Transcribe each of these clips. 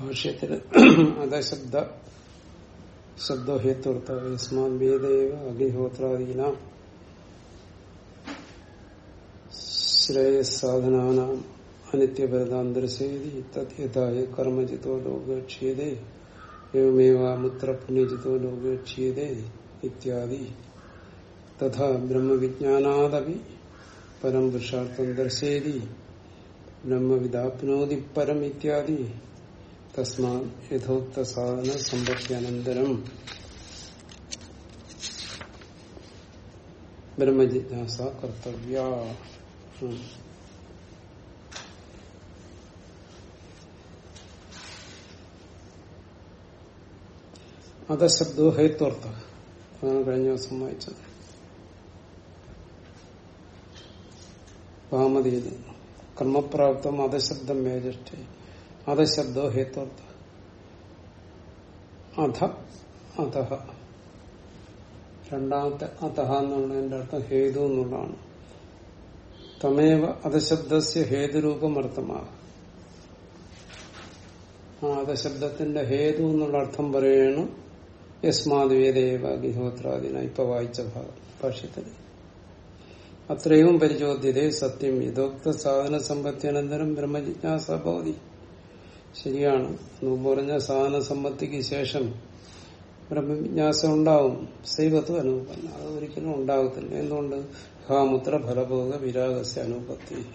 ഭാഷ്യത്തിൽ അതശബ്ദ ശബ്ദഹേത്വർത്ഥ യസ്മാൻ വേദേവ അഗ്നിഹോത്രാദീന ശ്രേയസാധനാനാം അനിത്യപരതാന്തരസേതി തദ്യതായ കർമ്മജിതോ ലോകക്ഷ്യതേ മുത്ര പുണ്യജിതോ ലോകക്ഷ്യതേ ഇത്യാദി തഥാ ബ്രഹ്മവിജ്ഞാനാദപി പരം പുരുഷാർത്ഥം ദർശേതി ബ്രഹ്മവിദാപ്നോതി പരം ഇത്യാദി തസ്മാ യഥോക്ത സാധന സമ്പത്യനന്തരം ബ്രഹ്മജിജ്ഞാസ കർത്തവ്യ അധശബ്ദോ ഹേത്വർത്ഥ അതാണ് കഴിഞ്ഞ ദിവസം വായിച്ചത്. ഭാമതിയിൽ കർമ്മപ്രാപ്തം അധശബ്ദം മേജഷ്ഠ അധശബ്ദോ ഹേത്വർത്ഥ അധ അധ. രണ്ടാമത്തെ അധഹ എന്നുള്ളതിന്റെ അർത്ഥം ഹേതു എന്നുള്ളതാണ്. തമേവ അധശബ്ദസ്യ ഹേതുരൂപം അർത്ഥമാകും ആ അധശബ്ദത്തിന്റെ ഹേതു എന്നുള്ള അർത്ഥം പറയുകയാണ് യസ്മാത് വേദേവ അഗ്നിഹോത്രാദിന ഇപ്പൊ വായിച്ച ഭാഗം ഭാഷ്യത്തിൽ അത്രയും പരിചോദ്യതേ സത്യം. യഥോക്ത സാധന സമ്പത്തിയനന്തരം ബ്രഹ്മജിജ്ഞാസ ഭവതി. ശരിയാണ്. പറഞ്ഞ സാധന സമ്പത്തിക്ക് ശേഷം ബ്രഹ്മജിജ്ഞാസം ഉണ്ടാവും സൈവത്വം അനുപന്ന അത് ഒരിക്കലും ഉണ്ടാകത്തില്ല. എന്തുകൊണ്ട്? ഹാമുത്ര ഫലഭോഗ വിരാഗസ്യ അനുപത്തി.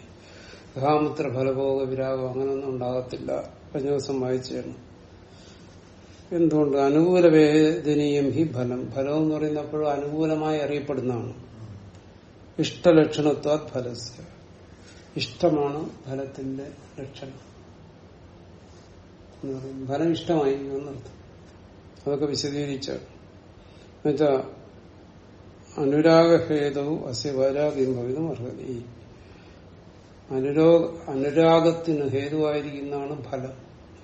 ഹാമുത്ര ഫലഭോഗ വിരാഗം അങ്ങനെയൊന്നും ഉണ്ടാകത്തില്ല. കഴിഞ്ഞ ദിവസം വായിച്ചാണ് എന്തുകൊണ്ട്? അനുകൂല വേദനീയം ഹി ഫലം. ഫലം എന്ന് പറയുന്നപ്പോഴും അനുകൂലമായി അറിയപ്പെടുന്നതാണ്. ഇഷ്ടലക്ഷണത്വ ഫലസ്യ. ഇഷ്ടമാണ് ഫലത്തിന്റെ ലക്ഷണം. എന്ന് പറയും. ഫലം ഇഷ്ടമായി എന്നർത്ഥം. അതൊക്കെ വിശദീകരിച്ച എന്നുവെച്ചാ അനുരാഗഹേതവും അസ്യ വൈരാഗ്യം ഭവിതം അർഹതി. അനുരോഗ അനുരാഗത്തിന് ഹേതുവായിരിക്കുന്നതാണ് ഫലം.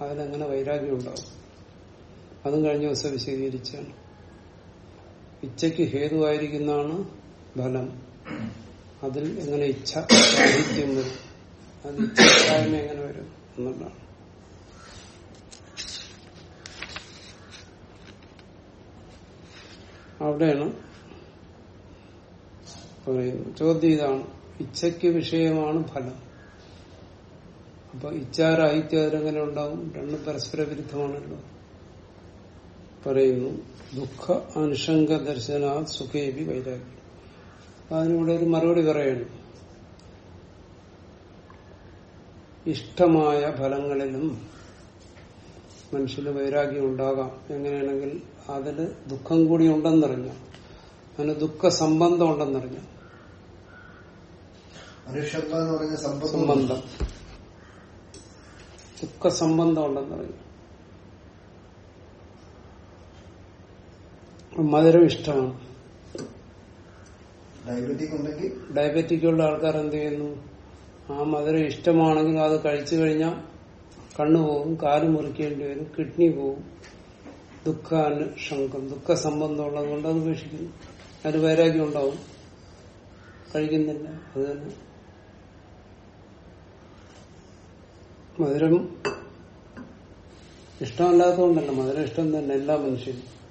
അതിലങ്ങനെ വൈരാഗ്യം ഉണ്ടാവും. അതും കഴിഞ്ഞ ദിവസം വിശദീകരിച്ചാണ് ഇച്ഛയ്ക്ക് ഹേതുവായിരിക്കുന്നതാണ് ഫലം. അതിൽ എങ്ങനെ ഇച്ഛ സാഹിത്യം വരും. അത് ഇച്ഛായ്മ എങ്ങനെ വരും എന്നുള്ളതാണ്. അവിടെയാണ് പറയുന്നത്. ചോദ്യം ഇതാണ്. ഇച്ഛയ്ക്ക് വിഷയമാണ് ഫലം. അപ്പൊ ഇച്ഛാരാഹിത്യം അതിലെങ്ങനെ ഉണ്ടാവും? രണ്ടും പരസ്പര വിരുദ്ധമാണല്ലോ. പറയുന്നു ദുഃഖ അനുഷംഗ ദർശന സുഖേബി വൈരാഗ്യം. അപ്പൊ അതിനിവിടെ ഒരു മറുപടി പറയണം. ഇഷ്ടമായ ഫലങ്ങളിലും മനുഷ്യന് വൈരാഗ്യം ഉണ്ടാകാം. എങ്ങനെയാണെങ്കിൽ അതിൽ ദുഃഖം കൂടി ഉണ്ടെന്നറിഞ്ഞു. അതിന് ദുഃഖ സംബന്ധം ഉണ്ടെന്നറിഞ്ഞു. സംബന്ധം ദുഃഖ സംബന്ധം ഉണ്ടെന്നറിഞ്ഞു. മധുരം ഇഷ്ടമാണ്. ഡയബറ്റിക് ഉണ്ടെങ്കിൽ? ഡയബറ്റിക് ഉള്ള ആൾക്കാർ എന്ത് ചെയ്യുന്നു? ആ മധുരം ഇഷ്ടമാണെങ്കിൽ അത് കഴിച്ചു കഴിഞ്ഞാൽ കണ്ണു പോകും കാൽ മുറിക്കേണ്ടി വരും കിഡ്നി പോകും. ദുഃഖാനുഷങ്കം ദുഃഖ സംബന്ധമുള്ളത് കൊണ്ട് അത് ഉപേക്ഷിക്കുന്നു. അതിന് വൈരാഗ്യം ഉണ്ടാവും. കഴിക്കുന്നില്ല. അത് തന്നെ. മധുരം ഇഷ്ടമല്ലാത്തതുകൊണ്ടല്ല. മധുരം ഇഷ്ടം തന്നെ എല്ലാ മനുഷ്യരും.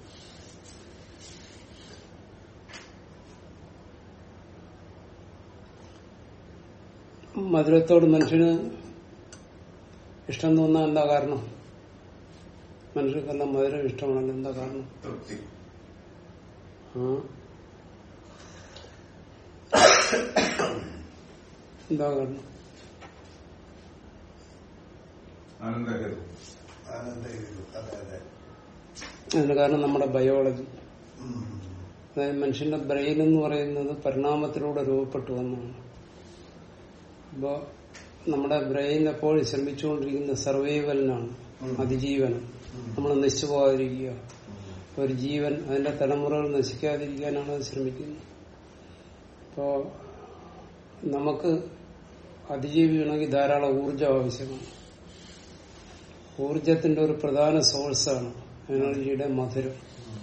മധുരത്തോട് മനുഷ്യന് ഇഷ്ടം തോന്നാൻ എന്താ കാരണം? മനുഷ്യർക്കെല്ലാം മധുരം ഇഷ്ടമാണല്ലോ എന്താ കാരണം? തൃപ്തി. എന്താ കാരണം? അതിന് കാരണം നമ്മുടെ ബയോളജി. അതായത് മനുഷ്യന്റെ ബ്രെയിൻ എന്ന് പറയുന്നത് പരിണാമത്തിലൂടെ രൂപപ്പെട്ടു വന്നതാണ്. അപ്പോ നമ്മുടെ ബ്രെയിൻ എപ്പോഴും ശ്രമിച്ചുകൊണ്ടിരിക്കുന്ന സർവൈവലിനാണ്. അതിജീവനം. നമ്മൾ നശിച്ചു പോകാതിരിക്കുക ഒരു ജീവൻ അതിന്റെ തലമുറകൾ നശിക്കാതിരിക്കാനാണ് ശ്രമിക്കുന്നത്. അപ്പോ നമുക്ക് അതിജീവിക്കണമെങ്കിൽ ധാരാളം ഊർജം ആവശ്യമാണ്. ഊർജത്തിന്റെ ഒരു പ്രധാന സോഴ്സാണ് എനർജിയുടെ മധുരം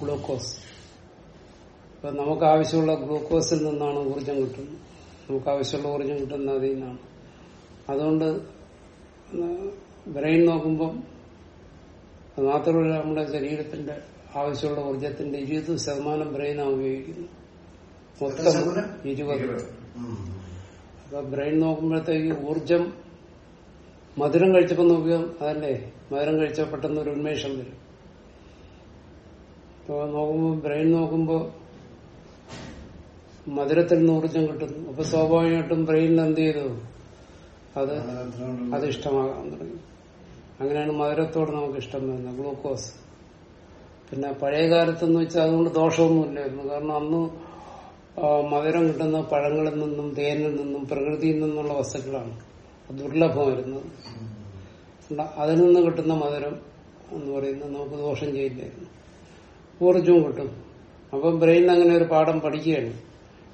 ഗ്ലൂക്കോസ് അപ്പൊ നമുക്ക് ആവശ്യമുള്ള ഗ്ലൂക്കോസിൽ നിന്നാണ് ഊർജം കിട്ടുന്നത്. നമുക്ക് ആവശ്യമുള്ള ഊർജം കിട്ടുന്നത് അതിൽ നിന്നാണ്. അതുകൊണ്ട് ബ്രെയിൻ നോക്കുമ്പം അത് മാത്രമല്ല നമ്മുടെ ശരീരത്തിന്റെ ആവശ്യമുള്ള ഊർജത്തിന്റെ ഇരുപത് ശതമാനം ബ്രെയിനാണ് ഉപയോഗിക്കുന്നത് മൊത്തം? ഇരുപത്. അപ്പൊ ബ്രെയിൻ നോക്കുമ്പോഴത്തേക്ക് ഊർജം മധുരം കഴിച്ചപ്പോ നോക്കുക അതല്ലേ? മധുരം കഴിച്ച പെട്ടെന്ന് ഒരു ഉന്മേഷം വരും. അപ്പൊ നോക്കുമ്പോ ബ്രെയിൻ നോക്കുമ്പോ മധുരത്തിൽ നിന്ന് ഊർജം കിട്ടുന്നു. അപ്പൊ സ്വാഭാവികമായിട്ടും ബ്രെയിനിൽ എന്ത് ചെയ്തു? അത് അതിഷ്ടമാകാൻ അത് ഇഷ്ടമാകാൻ തുടങ്ങി. അങ്ങനെയാണ് മധുരത്തോട് നമുക്ക് ഇഷ്ടം വരുന്നത് ഗ്ലൂക്കോസ്. പിന്നെ പഴയ കാലത്തെന്ന് വെച്ചാൽ അതുകൊണ്ട് ദോഷമൊന്നുമില്ലായിരുന്നു. കാരണം അന്ന് മധുരം കിട്ടുന്ന പഴങ്ങളിൽ നിന്നും തേനിൽ നിന്നും പ്രകൃതിയിൽ നിന്നുള്ള വസ്തുക്കളാണ്. ദുർലഭമായിരുന്നത് ഉണ്ട- അതിൽ നിന്ന് കിട്ടുന്ന മധുരം എന്ന് പറയുന്നത് നമുക്ക് ദോഷം ചെയ്യില്ലായിരുന്നു. ഊർജവും കിട്ടും. അപ്പം ബ്രെയിൻ അങ്ങനെ ഒരു പാഠം പഠിക്കുകയാണ്.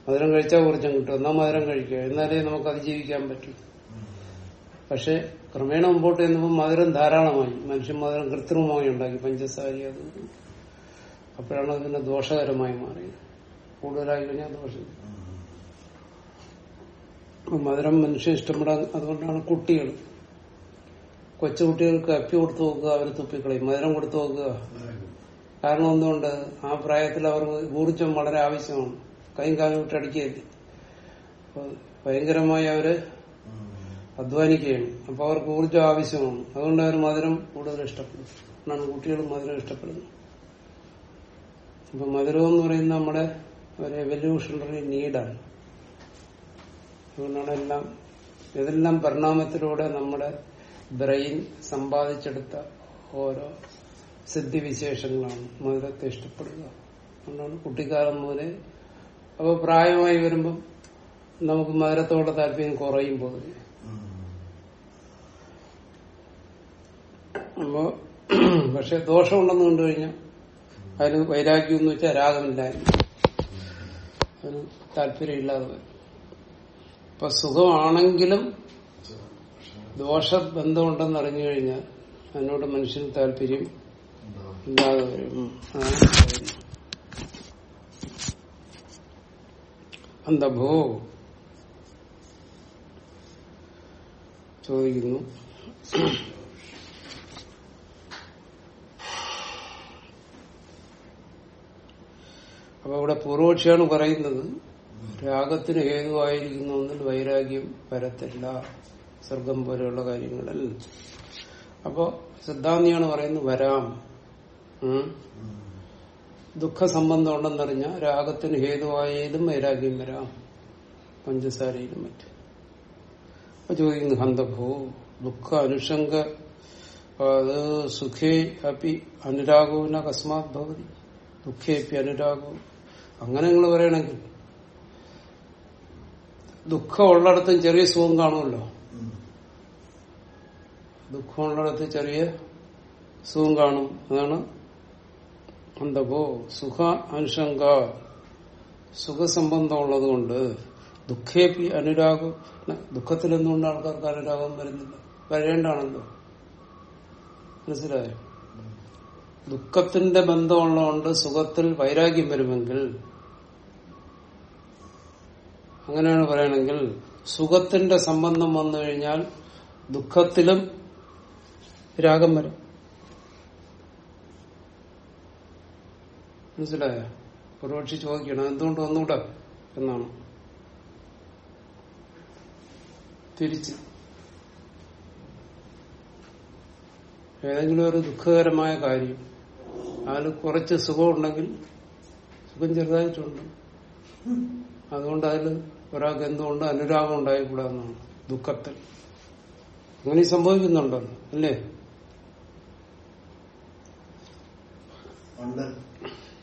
മധുരം കഴിച്ചാൽ ഊർജം കിട്ടും. എന്നാൽ മധുരം കഴിക്കുക. എന്നാലേ നമുക്ക് അതിജീവിക്കാൻ പറ്റും. പക്ഷെ ക്രമേണ മുമ്പോട്ട് ചെന്നപ്പോൾ മധുരം ധാരാളമായി. മനുഷ്യൻ മധുരം കൃത്രിമമായി ഉണ്ടാക്കി. പഞ്ചസാര അത് അപ്പോഴാണ് അതിന് ദോഷകരമായി മാറിയത് കൂടുതലായി കഴിഞ്ഞാൽ ദോഷം. മധുരം മനുഷ്യൻ ഇഷ്ടപ്പെടാൻ അതുകൊണ്ടാണ് കുട്ടികൾ. കൊച്ചുകുട്ടികൾക്ക് അപ്പി കൊടുത്തു നോക്കുക അവർ തുപ്പിക്കളയും. മധുരം കൊടുത്തു നോക്കുക. കാരണം എന്തുകൊണ്ട്? ആ പ്രായത്തിൽ അവർക്ക് ഊർജം വളരെ ആവശ്യമാണ്. കൈയും കാലും വിട്ടടിക്കുകയല്ലേ ഭയങ്കരമായി അവർ അധ്വാനിക്കുകയാണ്. അപ്പൊ അവർക്ക് ഊർജം ആവശ്യമാണ്. അതുകൊണ്ട് അവർ മധുരം കൂടുതൽ ഇഷ്ടപ്പെടും എന്നാണ് കുട്ടികൾ മധുരം ഇഷ്ടപ്പെടുന്നത്. അപ്പൊ മധുരം എന്ന് പറയുന്നത് നമ്മുടെ ഒരു എവല്യൂഷണറി നീഡാണ് അതുകൊണ്ടാണ് എല്ലാം ഇതെല്ലാം പരിണാമത്തിലൂടെ നമ്മുടെ ബ്രെയിൻ സമ്പാദിച്ചെടുത്ത ഓരോ സിദ്ധിവിശേഷങ്ങളാണ് മധുരത്തെ ഇഷ്ടപ്പെടുക. അതുകൊണ്ടാണ് കുട്ടിക്കാലം മുതലേ അപ്പൊ പ്രായമായി വരുമ്പം നമുക്ക് മധുരത്തോടെ താല്പര്യം കുറയും പൊതുവെ അപ്പോ പക്ഷെ ദോഷമുണ്ടെന്ന് കണ്ടു കഴിഞ്ഞാൽ അതിന് വൈരാഗ്യം എന്ന് വെച്ചാൽ രാഗമില്ലായ്മ. അതിന് താല്പര്യമില്ലാതെ വരും. ഇപ്പൊ സുഖമാണെങ്കിലും ദോഷബന്ധമുണ്ടെന്ന് അറിഞ്ഞു കഴിഞ്ഞാൽ അതിനോട് മനുഷ്യന് താല്പര്യം ഇല്ലാതെ വരും. അന്തഭോ ചോദിക്കുന്നു. അപ്പൊ ഇവിടെ പൂർവപക്ഷിയാണ് പറയുന്നത് രാഗത്തിന് ഹേതുവായിരിക്കുന്ന ഒന്നിൽ വൈരാഗ്യം വരത്തില്ല സ്വർഗം പോലെയുള്ള കാര്യങ്ങളിൽ അപ്പോ സിദ്ധാന്തിയാണ് പറയുന്നത് വരാം. ഉം. ദുഃഖ സംബന്ധം ഉണ്ടെന്നറിഞ്ഞ രാഗത്തിന് ഹേതുവായാലും വൈരാഗ്യം വരാം. പഞ്ചസാരയിലും മറ്റും. അപ്പൊ ചോദിക്കുന്നു ഹന്തഭൂ ദുഃഖ അനുഷംഗ അത് സുഖേ അപ്പി അനുരാഗവും അകസ്മാത് ഭവതി. ദുഃഖേപ്പി അനുരാഗവും അങ്ങനെ നിങ്ങൾ പറയണെങ്കിൽ ദുഃഖം ഉള്ളിടത്തും ചെറിയ സുഖം കാണുമല്ലോ. ദുഃഖമുള്ളിടത്ത് ചെറിയ സുഖം കാണും. അതാണ് അന്തപോ സുഖ അനുഷങ്ക സുഖസംബന്ധം ഉള്ളതുകൊണ്ട് ദുഃഖേപ്പി അനുരാഗം. ദുഃഖത്തിൽ എന്തുകൊണ്ട് ആൾക്കാർക്ക് അനുരാഗം വരുന്നില്ല? വരേണ്ടാണല്ലോ. മനസ്സിലായോ? ദുഃഖത്തിന്റെ ബന്ധമുള്ളതുകൊണ്ട് സുഖത്തിൽ വൈരാഗ്യം വരുമെങ്കിൽ അങ്ങനെയാണ് പറയണമെങ്കിൽ സുഖത്തിന്റെ സംബന്ധം വന്നു കഴിഞ്ഞാൽ ദുഃഖത്തിലും രാഗം വരും. മനസ്സിലായോ? പുരോക്ഷി ചോദിക്കണം എന്തുകൊണ്ട് ഒന്നുകൂടെ എന്നാണ്. തിരിച്ച്. ഏതെങ്കിലും ഒരു ദുഃഖകരമായ കാര്യം അതിൽ കുറച്ച് സുഖമുണ്ടെങ്കിൽ സുഖം ചെറുതായിട്ടുണ്ട് അതുകൊണ്ട് അതിൽ ഒരാൾക്ക് എന്തുകൊണ്ട് അനുരാഗം ഉണ്ടായിക്കൂടാന്നാണ് ദുഃഖത്തിൽ. അങ്ങനെ സംഭവിക്കുന്നുണ്ടോ? അല്ലേ? പണ്ട്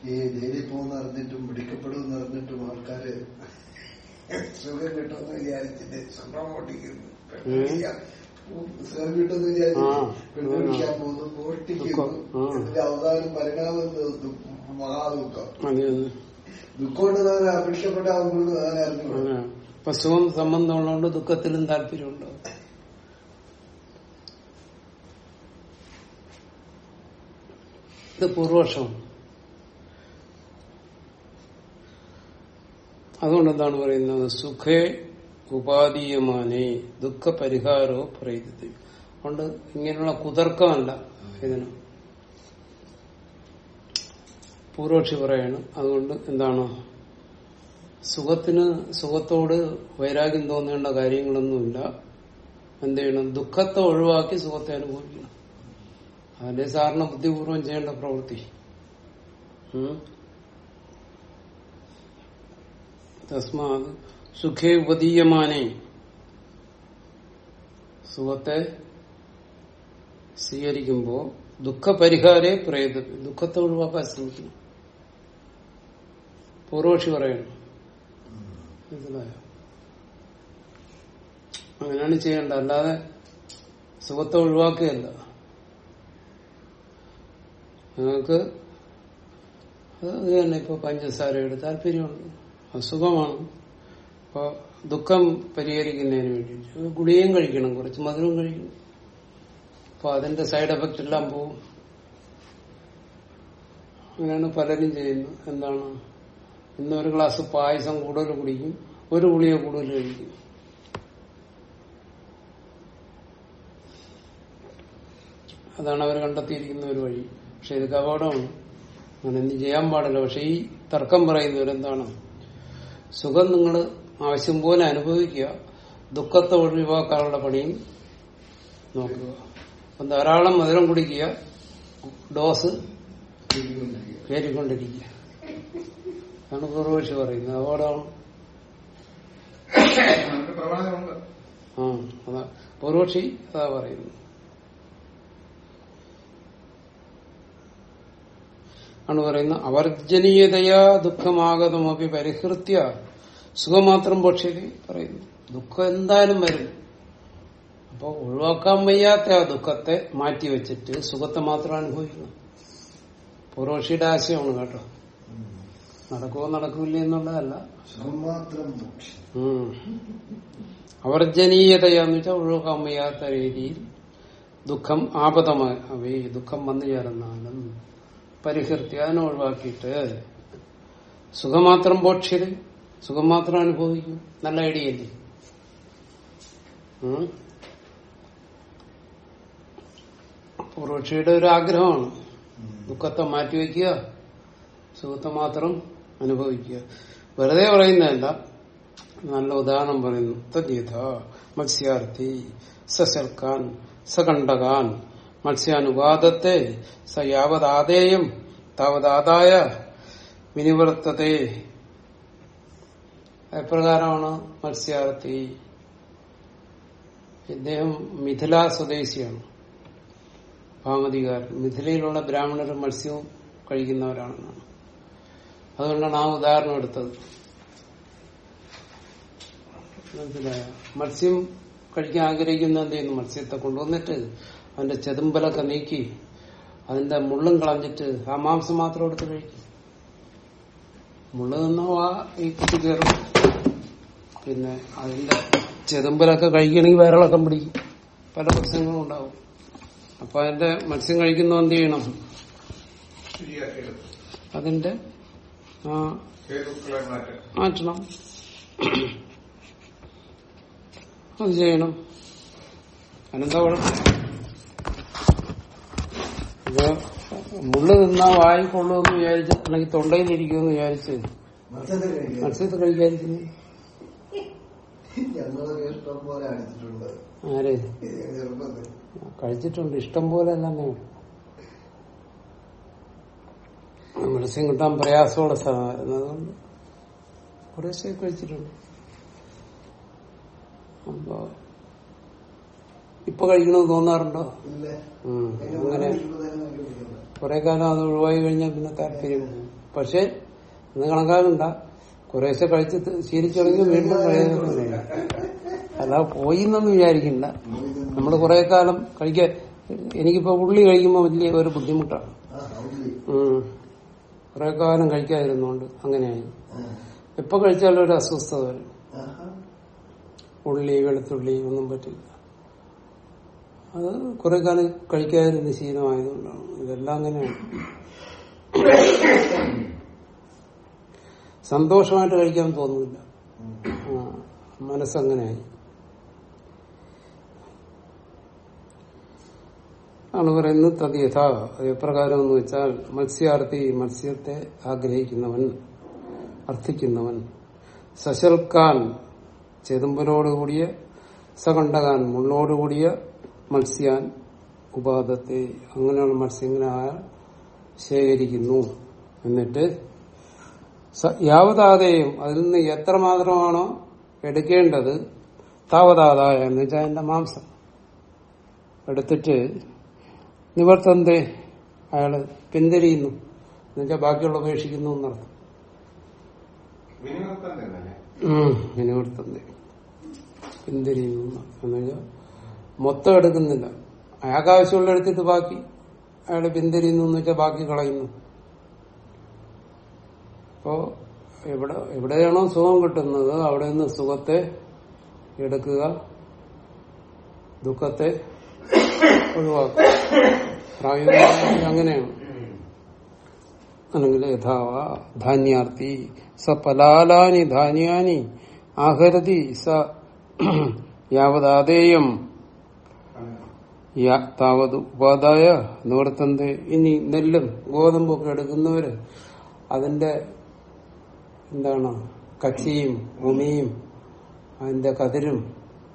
ഈ ജയിലിൽ പോകുന്ന അറിഞ്ഞിട്ടും പിടിക്കപ്പെടുമെന്ന് അറിഞ്ഞിട്ടും ആൾക്കാര് സുഖം കിട്ടുമെന്ന് വിചാരിച്ചിട്ട് സ്വർണം ഓട്ടിക്കുന്നു സുഖം കിട്ടുമെന്ന് വിചാരിച്ചു ആ. പെൺപിടിക്കാൻ പോകുന്നു. ഇതിന്റെ അവസാനം പരിണാമം മഹാദുഃഖം. അതെ അപേക്ഷപ്പെട്ട അങ്ങനെ ഇപ്പൊ സുഖം സംബന്ധമുള്ളതുകൊണ്ട് ദുഃഖത്തിലും താല്പര്യമുണ്ട്. ഇത് പൂർവക്ഷമാണ് അതുകൊണ്ട് എന്താണ് പറയുന്നത്? സുഖേ ഉപാധീയമാനേ ദുഃഖ പരിഹാരവും പറയുന്നത് അതുകൊണ്ട് ഇങ്ങനെയുള്ള കുതർക്കമല്ല ഇതിന്. പൂർവക്ഷി പറയാണ്. അതുകൊണ്ട് എന്താണ്? സുഖത്തിന് സുഖത്തോട് വൈരാഗ്യം തോന്നേണ്ട കാര്യങ്ങളൊന്നുമില്ല. എന്ത് ചെയ്യണം? ദുഃഖത്തെ ഒഴിവാക്കി സുഖത്തെ അനുഭവിക്കണം. അതിന്റെ സാറിന് ബുദ്ധിപൂർവം ചെയ്യേണ്ട പ്രവൃത്തി. തസ്മാത് സുഖേ ഉപദീയമാനേ. സുഖത്തെ സ്വീകരിക്കുമ്പോ ദുഃഖപരിഹാരേ പ്രേത ദുഃഖത്തെ ഒഴിവാക്കാൻ ശ്രമിക്കുന്നു. പൂർവക്ഷി പറയണം. അങ്ങനെയാണ് ചെയ്യേണ്ടത്. അല്ലാതെ സുഖത്തെ ഒഴിവാക്കുകയല്ല. നിങ്ങൾക്ക് അത് തന്നെ ഇപ്പൊ പഞ്ചസാര എടുത്താൽ താല്പര്യമുണ്ട്. അസുഖമാണ്. അപ്പൊ ദുഃഖം പരിഹരിക്കുന്നതിന് വേണ്ടി ഗുളികയും കഴിക്കണം കുറച്ച് മധുരവും കഴിക്കണം. അപ്പൊ അതിന്റെ സൈഡ് എഫക്റ്റ് എല്ലാം പോവും. അങ്ങനെയാണ് പലരും ചെയ്യുന്നത്. എന്താണ്? ഇന്ന് ഒരു ഗ്ലാസ് പായസം കൂടുതൽ കുടിക്കും ഒരു ഗുളിയെ കൂടുതൽ കഴിക്കും. അതാണ് അവർ കണ്ടെത്തിയിരിക്കുന്ന ഒരു വഴി. പക്ഷെ ഇത് അപകടമാണ് അങ്ങനെ ഒന്നും ചെയ്യാൻ പാടില്ല. പക്ഷെ ഈ തർക്കം പറയുന്നവരെന്താണ്? സുഖം നിങ്ങൾ ആവശ്യം പോലെ അനുഭവിക്കുക. ദുഃഖത്തെ ഒഴിവാക്കാനുള്ള പണിയും നോക്കുക. അപ്പം ധാരാളം മധുരം കുടിക്കുക ഡോസ് കയറിക്കൊണ്ടിരിക്കുക അതാണ് പൂർവക്ഷി പറയുന്നത്. അപകടമാണ് പ്രവണതയുണ്ട് ആ അതാ. പൂർവക്ഷി അതാ പറയുന്നു ആണ് പറയുന്നത് അവർജനീയതയാ ദുഃഖമാഗതമൊക്കെ പരിഹൃത്യ. സുഖമാത്രം പക്ഷേ പറയുന്നു. ദുഃഖം എന്തായാലും വരും. അപ്പൊ ഒഴിവാക്കാൻ വയ്യാത്ത ആ ദുഃഖത്തെ മാറ്റിവെച്ചിട്ട് സുഖത്തെ മാത്രം അനുഭവിക്കണം. പൂർവക്ഷിയുടെ ആശയമാണ് കേട്ടോ. നടക്കുമോ നടക്കില്ല എന്നുള്ളതല്ല. അവർജനീയതയാന്ന് വെച്ചാൽ ഒഴിവാക്കാൻ വയ്യാത്ത രീതിയിൽ ദുഃഖം ആപതമായി ദുഃഖം വന്നു ചേർന്നാലും പരിഹൃത്തി അതിനെ ഒഴിവാക്കിയിട്ട് സുഖമാത്രം പോക്ഷിത് സുഖം മാത്രം അനുഭവിക്കും. നല്ല ഐഡിയ അല്ലേ പൂർവക്ഷിയുടെ ഒരു ആഗ്രഹമാണ്. ദുഃഖത്തെ മാറ്റിവെക്കുക സുഖത്തെ മാത്രം അനുഭവിക്കുക. വെറുതെ പറയുന്നതല്ല നല്ല ഉദാഹരണം പറയുന്നു. തദ്യഥ മത്സ്യാർത്ഥി സശർക്കാൻ സകണ്ഠകാൻ മത്സ്യാനുപാതത്തെ സ യാവതാദേയം താവതാദായ വിനിവർത്തത്തെ എപ്രകാരമാണ് മത്സ്യാർത്ഥി? ഇദ്ദേഹം മിഥില സ്വദേശിയാണ്. ഭാമതികാരൻ മിഥിലയിലുള്ള ബ്രാഹ്മണരും മത്സ്യവും കഴിക്കുന്നവരാണെന്നാണ്. അതുകൊണ്ടാണ് ആ ഉദാഹരണം എടുത്തത്. മനസ്സിലായ? മത്സ്യം കഴിക്കാൻ ആഗ്രഹിക്കുന്ന എന്ത് ചെയ്യുന്നു? മത്സ്യത്തെ കൊണ്ടുവന്നിട്ട് അതിന്റെ ചെതുമ്പലൊക്കെ നീക്കി അതിന്റെ മുള്ളും കളഞ്ഞിട്ട് ആ മാംസം മാത്രം എടുത്ത് കഴിക്കും. മുള്ളു നിന്നോ ആ ഈ കുത്തി കയറും. പിന്നെ അതിന്റെ ചെതുമ്പലൊക്കെ കഴിക്കണമെങ്കിൽ വയറിളക്കം പിടിക്കും. പല പ്രശ്നങ്ങളും ഉണ്ടാവും. അപ്പൊ അതിന്റെ മത്സ്യം കഴിക്കുന്ന എന്ത് ചെയ്യണം? അതിന്റെ മാറ്റണം. അത് ചെയ്യണം. അതിനെന്താ കുഴപ്പം? ഇത് മുള്ളു നിന്നാ വായി കൊള്ളുമെന്ന് വിചാരിച്ച് അല്ലെങ്കിൽ തൊണ്ടയിലിരിക്കുമെന്ന് വിചാരിച്ച് മത്സ്യത്തെ കഴിക്കാതിരിക്കുന്നു? ആര്? ചെറുപ്പത്തിൽ. കഴിച്ചിട്ടുണ്ട്. ഇഷ്ടം പോലെ എല്ലാം ഉള്ളൂ. മത്സ്യം കിട്ടാൻ പ്രയാസമുള്ള അതുകൊണ്ട് കുറേശ്ശെ കഴിച്ചിട്ടുണ്ട്. അപ്പൊ ഇപ്പൊ കഴിക്കണമെന്ന് തോന്നാറുണ്ടോ? അങ്ങനെ കുറെ കാലം അത് ഒഴിവായി കഴിഞ്ഞാൽ പിന്നെ താല്പര്യം. പക്ഷെ ഇന്ന് കണക്കാക്കണ്ട. കുറേശ്ശെ കഴിച്ച് ശീലിച്ചു തുടങ്ങി വീണ്ടും കഴിയുന്നില്ല അല്ല പോയി എന്നൊന്നും വിചാരിക്കണ്ട. നമ്മൾ കുറെ കാലം കഴിക്കാൻ എനിക്കിപ്പോ ഉള്ളി കഴിക്കുമ്പോൾ വലിയ ഒരു ബുദ്ധിമുട്ടാണ്. കുറെ കാലം കഴിക്കാതിരുന്നോണ്ട് അങ്ങനെയായി. എപ്പോ കഴിച്ചാലും ഒരു അസ്വസ്ഥത വരും. ഉള്ളി വെളുത്തുള്ളി ഒന്നും പറ്റില്ല. അത് കുറെ കാലം കഴിക്കാതിരുന്ന ശീലമായതുകൊണ്ടാണ്. ഇതെല്ലാം അങ്ങനെയാണ്. സന്തോഷമായിട്ട് കഴിക്കാൻ തോന്നുന്നില്ല. മനസ്സങ്ങനെയായി. ആണ് പറയുന്നത് തദ്യഥ അത് എപ്രകാരം എന്ന് വെച്ചാൽ മത്സ്യാർത്ഥി മത്സ്യത്തെ ആഗ്രഹിക്കുന്നവൻ അർത്ഥിക്കുന്നവൻ. സശൽക്കാൻ ചെതുമ്പനോടുകൂടിയ സകണ്ടകാൻ മുള്ളോടുകൂടിയ മത്സ്യാൻ ഉപാദത്തെ. അങ്ങനെയുള്ള മത്സ്യങ്ങളെ ശേഖരിക്കുന്നു. എന്നിട്ട് യാവതാതയും അതിൽ നിന്ന് എത്രമാത്രമാണോ എടുക്കേണ്ടത്? താവതാതായ എന്ന് വെച്ചാൽ അതിന്റെ മാംസം. എടുത്തിട്ട് നിവർത്തന്തേ അയാൾ പിന്തിരിയുന്നു. എന്നുവെച്ചാൽ ബാക്കിയുള്ള ഉപേക്ഷിക്കുന്നു എന്നർത്ഥം. വിനിമർത്തം തന്നെയല്ലേ നിവർത്തന്തേ പിന്തിരിയുന്നു. എന്നുവെച്ചാൽ മൊത്തം എടുക്കുന്നില്ല. അയാൾക്ക് ആവശ്യമുള്ള എടുത്തിട്ട് ബാക്കി. അയാൾ പിന്തിരിയുന്നു എന്ന് വെച്ചാൽ ബാക്കി കളയുന്നു. അപ്പോ എവിടെ എവിടെയാണോ സുഖം കിട്ടുന്നത് അവിടെ നിന്ന് സുഖത്തെ എടുക്കുക ദുഃഖത്തെ പ്രായോഗികമായി അങ്ങനെയാണ്. അല്ലെങ്കിൽ യഥാവ ധാന്യാർത്ഥി സ പലാലാനി ധാന്യാനി ആഹരതി സ യാവതാദേയം താവത് ഉപാധായ നിവർത്തന്ത്. ഇനി നെല്ലും ഗോതമ്പും ഒക്കെ എടുക്കുന്നവര് അതിന്റെ എന്താണ്? കച്ചിയും ഭൂമിയും അതിന്റെ കതിരും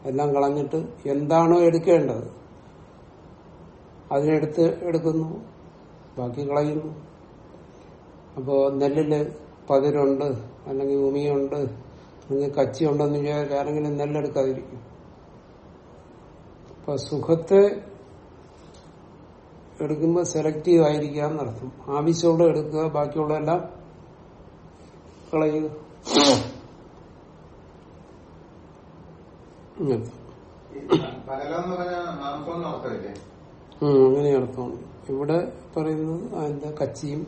എല്ലാം കളഞ്ഞിട്ട് എന്താണോ എടുക്കേണ്ടത്? അതിനെടുത്ത് എടുക്കുന്നു ബാക്കി കളയുന്നു. അപ്പോ നെല്ലിൽ പതിരുണ്ട് അല്ലെങ്കിൽ ഉമിയുണ്ട് അല്ലെങ്കിൽ കച്ചി ഉണ്ടെന്ന് വിചാരിച്ചാൽ ആരെങ്കിലും നെല്ലെടുക്കാതിരിക്കും. അപ്പൊ സുഖത്തെ എടുക്കുമ്പോൾ സെലക്റ്റീവ് ആയിരിക്കുക എന്നർത്ഥം. ആവശ്യമുള്ള എടുക്കുക ബാക്കിയുള്ളതെല്ലാം കളയുക. പകലെന്ന് പറഞ്ഞാൽ മാംസം എന്ന് അങ്ങനെ അർത്ഥമാണ് ഇവിടെ പറയുന്നത് അതിന്റെ കച്ചിയും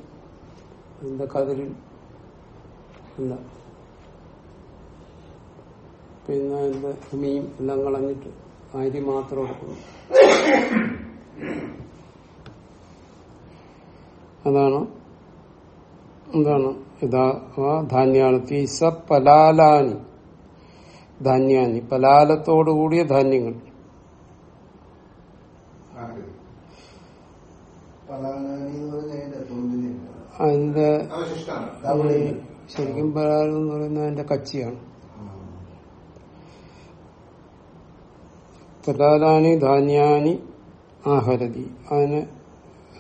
അതിന്റെ കതിരും അല്ല പിന്നെ അതിന്റെ ഭൂമിയും എല്ലാം കളഞ്ഞിട്ട് അരി മാത്രം എടുക്കുന്നു. അതാണ് എന്താണ്? ഇതാ ധാന്യാളത്തി സ പലാലാനി. ധാന്യാനി പലാലത്തോടുകൂടിയ ധാന്യങ്ങൾ ആകരുത്. പലാനാനി എന്ന് പറഞ്ഞാൽ അതിന്റെ ശരിക്കും പലാലം എന്ന് പറയുന്നത് അതിന്റെ കച്ചിയാണ്. പലാലാനി ധാന്യാനി ആഹരതി. അതിനെ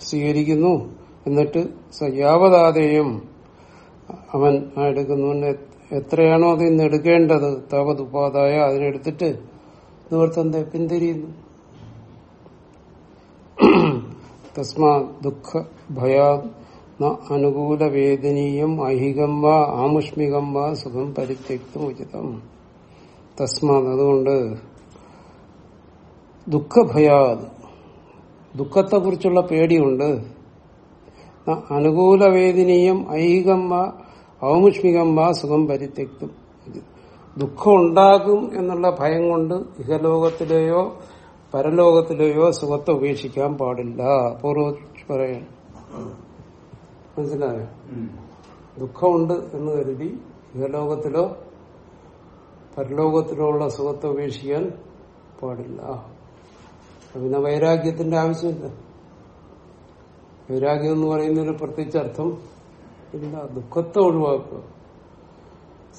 സ്വീകരിക്കുന്നു. എന്നിട്ട് സയാവതാതെയും അവൻ എടുക്കുന്നുണ്ട്. എത്രയാണോ അതിൽ നിന്ന് എടുക്കേണ്ടത്? ഉപാതായ അതിനെടുത്തിട്ട് നിവർത്തന്റെ പിന്തിരിയുന്നു. തസ്മാ ഐഹികം വാ ആമുഷ്മികം വാ സുഖം പരിത്യക്തം ഉചിതം. തസ്മാത് അതുകൊണ്ട് ദുഃഖഭയാത്. ദുഃഖത്തെക്കുറിച്ചുള്ള പേടിയുണ്ട്. ന അനുകൂല വേദനീയം ഐഹികം വാ ഔമുഷ്മികം വാ സുഖം പരിത്യക്തം. ദുഃഖം ഉണ്ടാകും എന്നുള്ള ഭയം കൊണ്ട് ഇഹലോകത്തിലെയോ പരലോകത്തിലെയോ സുഖത്തെ ഉപേക്ഷിക്കാൻ പാടില്ല. പൂർവ പറയാൻ മനസ്സിലായോ? ദുഃഖമുണ്ട് എന്ന് കരുതി ഇഹലോകത്തിലോ പരലോകത്തിലോ ഉള്ള സുഖത്തെ ഉപേക്ഷിക്കാൻ പാടില്ല. പിന്നെ വൈരാഗ്യത്തിന്റെ ആവശ്യമില്ല. വൈരാഗ്യം എന്ന് പറയുന്നതിന് പ്രത്യേകിച്ച് അർത്ഥം ഇല്ല. ദുഃഖത്തെ ഒഴിവാക്കുക.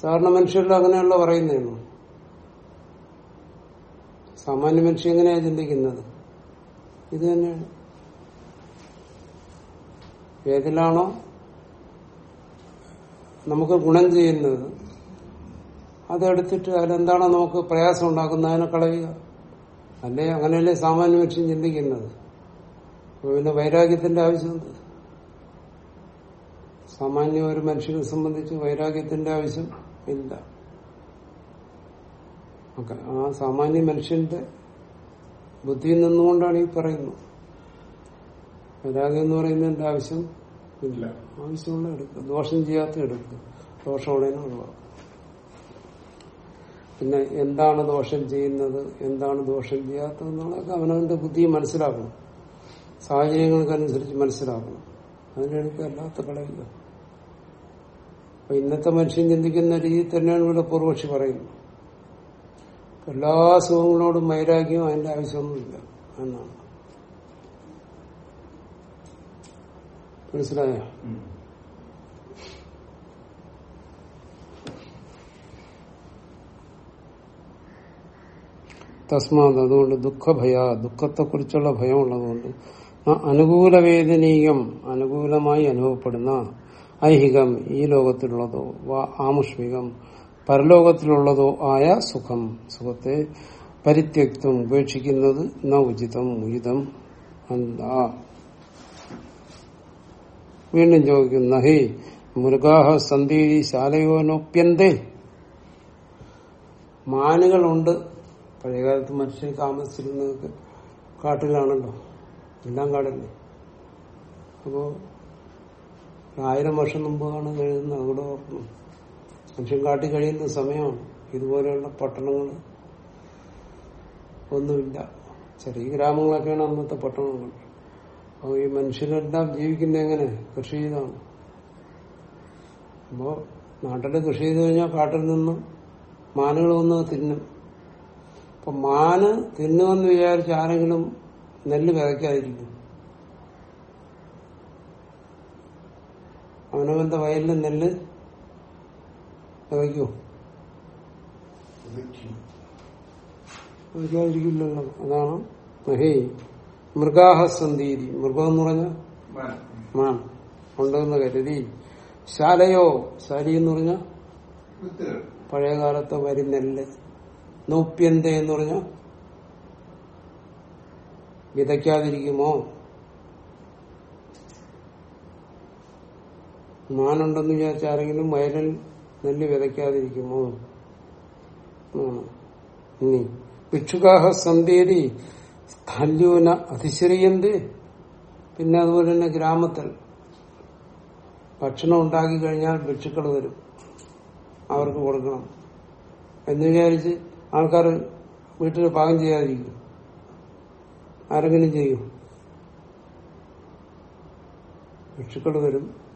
സാധാരണ മനുഷ്യരിൽ അങ്ങനെയുള്ള പറയുന്നതാണ് സാമാന്യ മനുഷ്യൻ എങ്ങനെയാണ് ചിന്തിക്കുന്നത്? ഇത് തന്നെയാണ് ഏതിലാണോ നമുക്ക് ഗുണം ചെയ്യുന്നത് അതെടുത്തിട്ട് അതിലെന്താണോ നമുക്ക് പ്രയാസം ഉണ്ടാക്കുന്നത് അതിനെ കളയുക. അല്ലേ? അങ്ങനെയല്ലേ സാമാന്യ മനുഷ്യൻ ചിന്തിക്കുന്നത്? പിന്നെ വൈരാഗ്യത്തിന്റെ ആവശ്യമുണ്ട്. സാമാന്യ ഒരു മനുഷ്യനെ സംബന്ധിച്ച് വൈരാഗ്യത്തിന്റെ ആവശ്യം ഇല്ല. ഓക്കെ ആ സാമാന്യ മനുഷ്യന്റെ ബുദ്ധിയിൽ നിന്നുകൊണ്ടാണ് ഈ പറയുന്നത്. വൈരാഗ്യം എന്ന് പറയുന്നതിന്റെ ആവശ്യം? ഇല്ല. ആവശ്യമുള്ള എടുക്കുക. ദോഷം ചെയ്യാത്ത എടുക്കുക. ദോഷമുള്ളതിനും ഒഴിവാക്കുക പിന്നെ എന്താണ് ദോഷം ചെയ്യുന്നത്? എന്താണ് ദോഷം ചെയ്യാത്തത് എന്നുള്ളതൊക്കെ അവനവന്റെ ബുദ്ധി മനസ്സിലാക്കണം. സാഹചര്യങ്ങൾക്കനുസരിച്ച് മനസ്സിലാക്കണം. അതിനെടുക്കുക അല്ലാത്ത കളയില്ല അപ്പൊ ഇന്നത്തെ മനുഷ്യൻ ചിന്തിക്കുന്ന രീതി തന്നെയാണ് ഇവിടെ പൂർവക്ഷി പറയുന്നത്. എല്ലാ സുഖങ്ങളോടും വൈരാഗ്യം അതിന്റെ ആവശ്യമൊന്നുമില്ല എന്നാണ്. മനസ്സിലായോ? തസ്മാത് അതുകൊണ്ട് ദുഃഖഭയ ദുഃഖത്തെക്കുറിച്ചുള്ള ഭയമുള്ളതുകൊണ്ട് അനുകൂല വേദനീയം അനുകൂലമായി അനുഭവപ്പെടുന്ന ഐഹികം ഈ ലോകത്തിലുള്ളതോ വാ ആമുഷ്മികം പരലോകത്തിലുള്ളതോ ആയ സുഖം സുഖത്തെ പരിത്യക്തം ഉപേക്ഷിക്കുന്നത് ന ഉചിതം ഉചിതം എന്താ വീണ്ടും ചോദിക്കുന്നു നഹി മൃഗാഹ സന്ധി ശാലയോനൊപ്യന്തേ മാനുകളുണ്ട്. പഴയകാലത്ത് മനുഷ്യൻ താമസിച്ചിരുന്നത് കാട്ടിലാണല്ലോ. എല്ലാം കാടല്ലേ. അപ്പോ ആയിരം വർഷം മുമ്പാണ് കഴിയുന്നത് അവിടെ ഓർക്കണം മനുഷ്യൻ കാട്ടിക്കഴിയുന്ന സമയമാണ് ഇതുപോലെയുള്ള പട്ടണങ്ങൾ ഒന്നുമില്ല. ചെറിയ ഗ്രാമങ്ങളൊക്കെയാണ് അന്നത്തെ പട്ടണങ്ങൾ. അപ്പോൾ ഈ മനുഷ്യരെല്ലാം ജീവിക്കുന്ന എങ്ങനെ? കൃഷി ചെയ്താണ്. അപ്പോ നാട്ടിൽ കൃഷി ചെയ്ത് കഴിഞ്ഞാൽ കാട്ടിൽ നിന്നും മാനുകൾ വന്ന് തിന്നും. അപ്പൊ മാന് തിന്നുമെന്ന് വിചാരിച്ച് ആരെങ്കിലും നെല്ല് വിതയ്ക്കാതിരിക്കും. അവനവന്റെ വയലിൽ നെല്ല് വിതയ്ക്കുമോ ഇതൊക്കെ വിചാരിക്കില്ലല്ലോ അതാണ് മഹേ മൃഗാഹ സന്ധീതി മൃഗം എന്ന് പറഞ്ഞ മാൻ. ഉണ്ടെന്ന് കരുതി. ശാലയോ? ശാലി എന്ന് പറഞ്ഞ പഴയ നോപ്യന്തേ വരി നെല്ല് എന്ന് പറഞ്ഞ വിതയ്ക്കാതിരിക്കുമോ? മാനുണ്ടെന്ന് വിചാരിച്ച ആരെങ്കിലും വയലിൽ നെല്ല് വിതയ്ക്കാതിരിക്കുമോ? ഇനി ഭിക്ഷുകാഹ സന്ധ്യേരി സ്ഥല്യൂന അതിശ്രീയന്ത്. പിന്നെ അതുപോലെ തന്നെ ഗ്രാമത്തിൽ ഭക്ഷണം ഉണ്ടാക്കി കഴിഞ്ഞാൽ ഭിക്ഷുക്കൾ വരും. അവർക്ക് കൊടുക്കണം. എന്ന് വിചാരിച്ച് ആൾക്കാർ വീട്ടിൽ പാകം ചെയ്യാതിരിക്കും. ആരെങ്കിലും ചെയ്യും. ഭിക്ഷുക്കൾ വരും.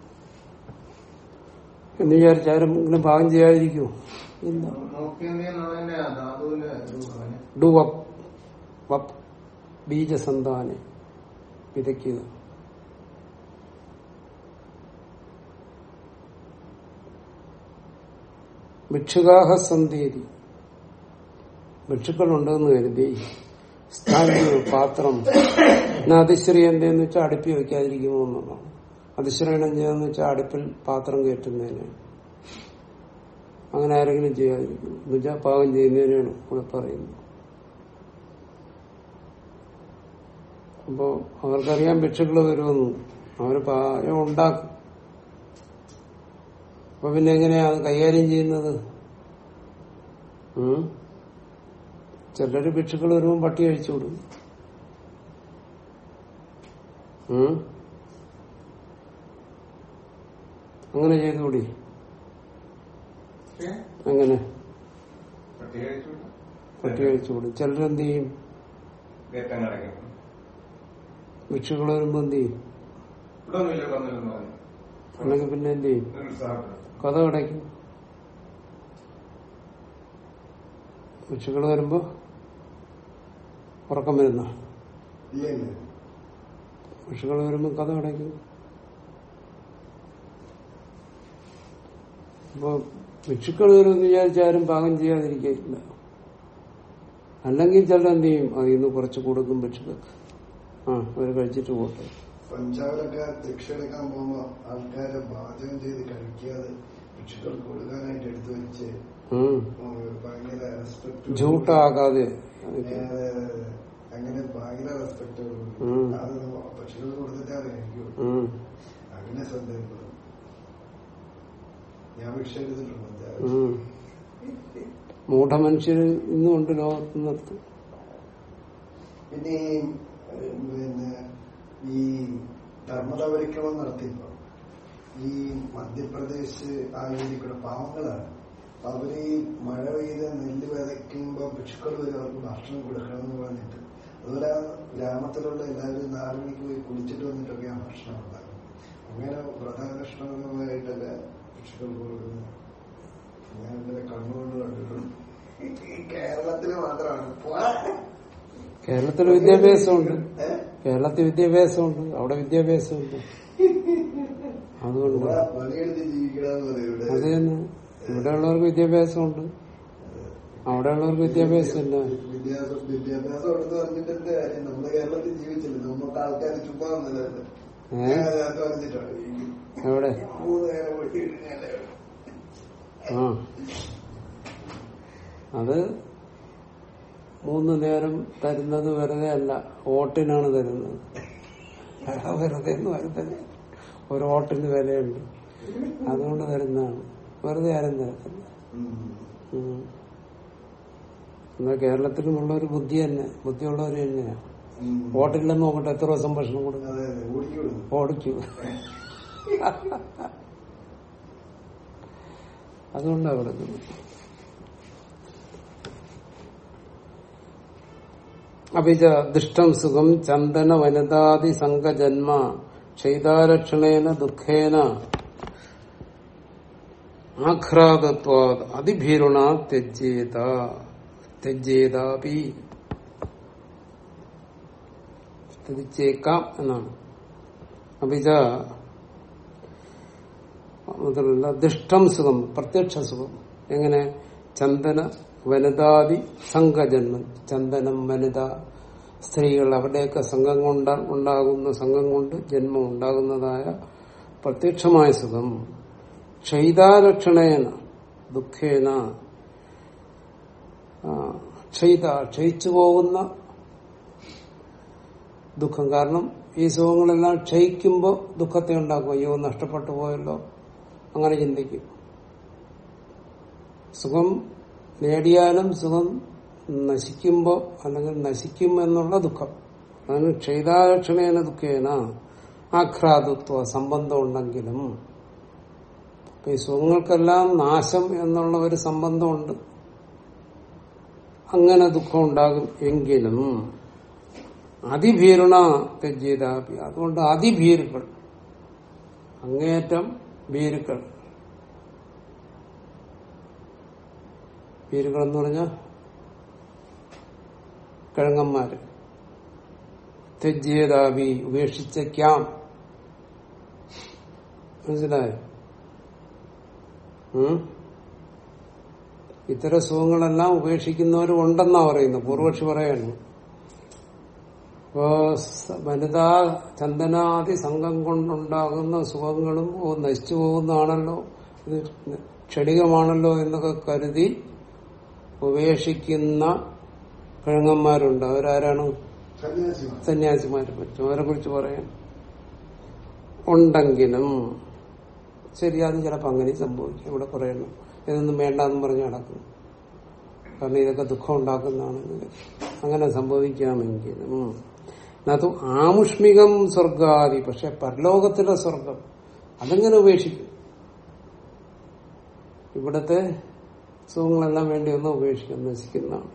എന്ന് വിചാരിച്ച് ആരെങ്കിലും പാകം ചെയ്യാതിരിക്കുമോ ഇല്ല ഡു വപ്പ് വപ്പ് ബീജസന്താനെ വിതയ്ക്കുക. ഭിക്ഷുകാഹ സന്ധീതി ഭിക്ഷുക്കളുണ്ടെന്ന് കരുതി സ്ഥാനിക പാത്രം അതിശ്രീ എന്തെന്ന് വെച്ചാൽ അടുപ്പി വെക്കാതിരിക്കുമോ എന്നുള്ളതാണ്. അതിശ്രയണം ചെയ്യാന്ന് വെച്ചാൽ അടുപ്പിൽ പാത്രം കയറ്റുന്നതിന് അങ്ങനെ ആരെങ്കിലും ചെയ്യാതിരിക്കും എന്നുവെച്ചാൽ പാകം ചെയ്യുന്നതിനാണ് ഇവിടെ പറയുന്നത്. അപ്പോ അവർക്കറിയാൻ ഭിക്ഷുക്കൾ വരുമെന്ന്. അവർ പാകം ഉണ്ടാക്കും. അപ്പൊ പിന്നെ എങ്ങനെയാണ് കൈകാര്യം ചെയ്യുന്നത്? ചിലര് ഭിക്ഷുക്കൾ വരുമ്പോൾ പട്ടി കഴിച്ചു വിടും അങ്ങനെ ചെയ്തുകൂടി അങ്ങനെ. പട്ടി കഴിച്ചുകൂടി ചിലരെന്ത് ചെയ്യും ഭിക്ഷുകൾ ഭിക്ഷുക്കൾ വരുമ്പോ എന്ത് ചെയ്യും അല്ലെങ്കിൽ പിന്നെ എന്ത് ചെയ്യും കഥ അടയ്ക്കും ഭിക്ഷുക്കൾ വരുമ്പോ ഉറക്കം വരുന്ന? ഭിക്ഷുകൾ ഭിക്ഷുക്കൾ വരുമ്പോ കഥ അടയ്ക്കും അപ്പൊ ഭിക്ഷുക്കൾ വരുമെന്ന് വിചാരിച്ചാരും പാകം ചെയ്യാതിരിക്കില്ല അല്ലെങ്കിൽ ചിലർ എന്ത് ചെയ്യും? അതിൽ നിന്ന് കുറച്ച് കൊടുക്കും ഭിക്ഷുക്കൾക്ക് ആ അവർ കഴിച്ചിട്ട് പോട്ടെ. പഞ്ചാബിലൊക്കെ ദക്ഷിണെടുക്കാൻ പോകുമ്പോ ആൾക്കാരെ പാചകം ചെയ്ത് കഴിക്കാതെ ഭിക്ഷുക്കൾക്ക് കൊടുക്കാനായിട്ട് എടുത്തു വെച്ച് ഭയങ്കര റെസ്പെക്ട് ജൂട്ടാകാതെ. അങ്ങനെ ഭയങ്കര റെസ്പെക്ട്. അത് മൂഢമനുഷ്യര് ഇന്നുണ്ട് ലോകത്ത് നിർത്ത് പിന്നെ പിന്നെ ഈ ധർമ്മതപരിക്രമം നടത്തിയപ്പോ ഈ മധ്യപ്രദേശ് ആ ഏരിയ പാവങ്ങളാണ്. അപ്പൊ അവർ ഈ മഴ പെയ്ത് നെല്ല് വിതയ്ക്കുമ്പോ ഭിക്ഷുക്കൾ വരും അവർക്ക് ഭക്ഷണം കൊടുക്കണം എന്ന് പറഞ്ഞിട്ട്. അതുപോലെ ഗ്രാമത്തിലുള്ള എല്ലാവരും നാല് മണിക്ക് പോയി കുളിച്ചിട്ട് വന്നിട്ടൊക്കെയാണ് ഭക്ഷണം ഉണ്ടാക്കുന്നത്. അങ്ങനെ വ്രതകൃഷ്ണമായിട്ടൊക്കെ ഭിക്ഷുക്കൾക്ക് കൊടുക്കുന്നത് ഞാൻ ഇന്നലെ കണ്ണുകൊണ്ട് കണ്ടിട്ടുണ്ട് ഈ കേരളത്തിൽ മാത്രമാണ്. കേരളത്തിൽ വിദ്യാഭ്യാസമുണ്ട്? കേരളത്തിൽ വിദ്യാഭ്യാസമുണ്ട്. അവിടെ വിദ്യാഭ്യാസമുണ്ട്. അതുകൊണ്ട് അത് തന്നെ. ഇവിടെ ഇവിടെയുള്ളവർക്ക് വിദ്യാഭ്യാസമുണ്ട്. അവിടെയുള്ളവർക്ക് വിദ്യാഭ്യാസമില്ല വിദ്യാഭ്യാസം വിദ്യാഭ്യാസം പറഞ്ഞിട്ട് എന്ത് കാര്യം? നമ്മുടെ കേരളത്തിൽ ജീവിച്ചില്ല. നമുക്ക് ആൾക്കാർ ചുമ്മാ എവിടെ. ആ. അത് മൂന്ന് നേരം തരുന്നത് വെറുതെ അല്ല ഓട്ടിനാണ് തരുന്നത്. വെറുതെ എന്ന് വരുന്നത് ഒരു ഓട്ടിന് വിലയുണ്ട്. അതുകൊണ്ട് തരുന്നതാണ്. വെറുതെ ആരും തരത്തില്ല. എന്നാ കേരളത്തിലുമുള്ള ഒരു ബുദ്ധി തന്നെ. ബുദ്ധിയുള്ളവർ തന്നെയാണ് ഓട്ടില്ലെന്ന് നോക്കട്ടെ എത്ര ദിവസം ഭക്ഷണം കൊടുക്കും? ഓടിക്കൂ. അതുകൊണ്ടാണ് പറഞ്ഞത്. അഭിജ ദുഷ്ടം സുഖം ചന്ദന വനിതാതി സംഘജന്മ ക്ഷൈതാലക്ഷണേന ദുഃഖേന ആഘ്രാതത്വാ അതിഭീരുണ ത്യജ്യേത ത്യജ്യേതാപി. ത്യജിച്ചേക്കാം എന്നാണ്. അഭിജ മാത്രമല്ല ദുഷ്ടം സുഖം പ്രത്യക്ഷ സുഖം എങ്ങനെ? ചന്ദന വനിതാദി സംഘജന്മം ചന്ദനം വനിത സ്ത്രീകൾ അവരുടെയൊക്കെ സംഘം കൊണ്ട് ഉണ്ടാകുന്ന സംഘം കൊണ്ട് ജന്മം ഉണ്ടാകുന്നതായ പ്രത്യക്ഷമായ സുഖം ക്ഷൈതാലക്ഷണേന ദുഃഖേന ക്ഷയിത ക്ഷയിച്ചു പോകുന്ന ദുഃഖം. കാരണം ഈ സുഖങ്ങളെല്ലാം ക്ഷയിക്കുമ്പോൾ ദുഃഖത്തെ ഉണ്ടാക്കും. അയ്യോ നഷ്ടപ്പെട്ടു പോയല്ലോ. അങ്ങനെ ചിന്തിക്കും. സുഖം നേടിയാലും സുഖം നശിക്കുമ്പോൾ അല്ലെങ്കിൽ നശിക്കും എന്നുള്ള ദുഃഖം. അതിന് ക്ഷൈതാലക്ഷണേന ദുഃഖേന ആഘ്രാതത്വ സംബന്ധം ഉണ്ടെങ്കിലും ഈ സുഖങ്ങൾക്കെല്ലാം നാശം എന്നുള്ള ഒരു സംബന്ധമുണ്ട്. അങ്ങനെ ദുഃഖം ഉണ്ടാകും എങ്കിലും അതിഭീരുണ തെജ്ജിതാപി അതുകൊണ്ട് അതിഭീരുക്കൾ. അങ്ങേയറ്റം ഭീരുക്കൾ. ഭീരുക്കൾ എന്ന് പറഞ്ഞാൽ കിഴങ്ങന്മാര് തെജ്ജിയതാപി ഉപേക്ഷിച്ചേക്കാം മനസ്സിലായോ? ഉം? ഇത്തരം സുഖങ്ങളെല്ലാം ഉപേക്ഷിക്കുന്നവരും ഉണ്ടെന്നാ പറയുന്നു പൂർവക്ഷി പറയാണ്. ഇപ്പോ സ- വനിതാ ചന്ദനാദി സംഘം കൊണ്ടുണ്ടാകുന്ന സുഖങ്ങളും ഓ, നശിച്ചു പോകുന്നതാണല്ലോ. ഇത് ക്ഷണികമാണല്ലോ എന്നൊക്കെ കരുതി ഉപേക്ഷിക്കുന്ന കിഴങ്ങന്മാരുണ്ട്. അവരാരാണ്? സന്യാസിമാരെ പറ്റും. അവരെ കുറിച്ച് പറയാൻ ഉണ്ടെങ്കിലും ശരി അത് ചിലപ്പോൾ അങ്ങനെ സംഭവിക്കും. ഇവിടെ പറയണം ഇതൊന്നും വേണ്ടെന്ന് പറഞ്ഞ് നടക്കും. കാരണം ഇതൊക്കെ ദുഃഖം ഉണ്ടാക്കുന്നതാണ്. അങ്ങനെ സംഭവിക്കാമെങ്കിലും അത് ആമുഷ്മികം സ്വർഗാദി പക്ഷെ പരലോകത്തിലെ സ്വർഗം. അതെങ്ങനെ ഉപേക്ഷിക്കും? ഇവിടത്തെ സുഖങ്ങളെല്ലാം വേണ്ടി ഒന്ന് ഉപേക്ഷിക്കാൻ നശിക്കുന്നതാണ്.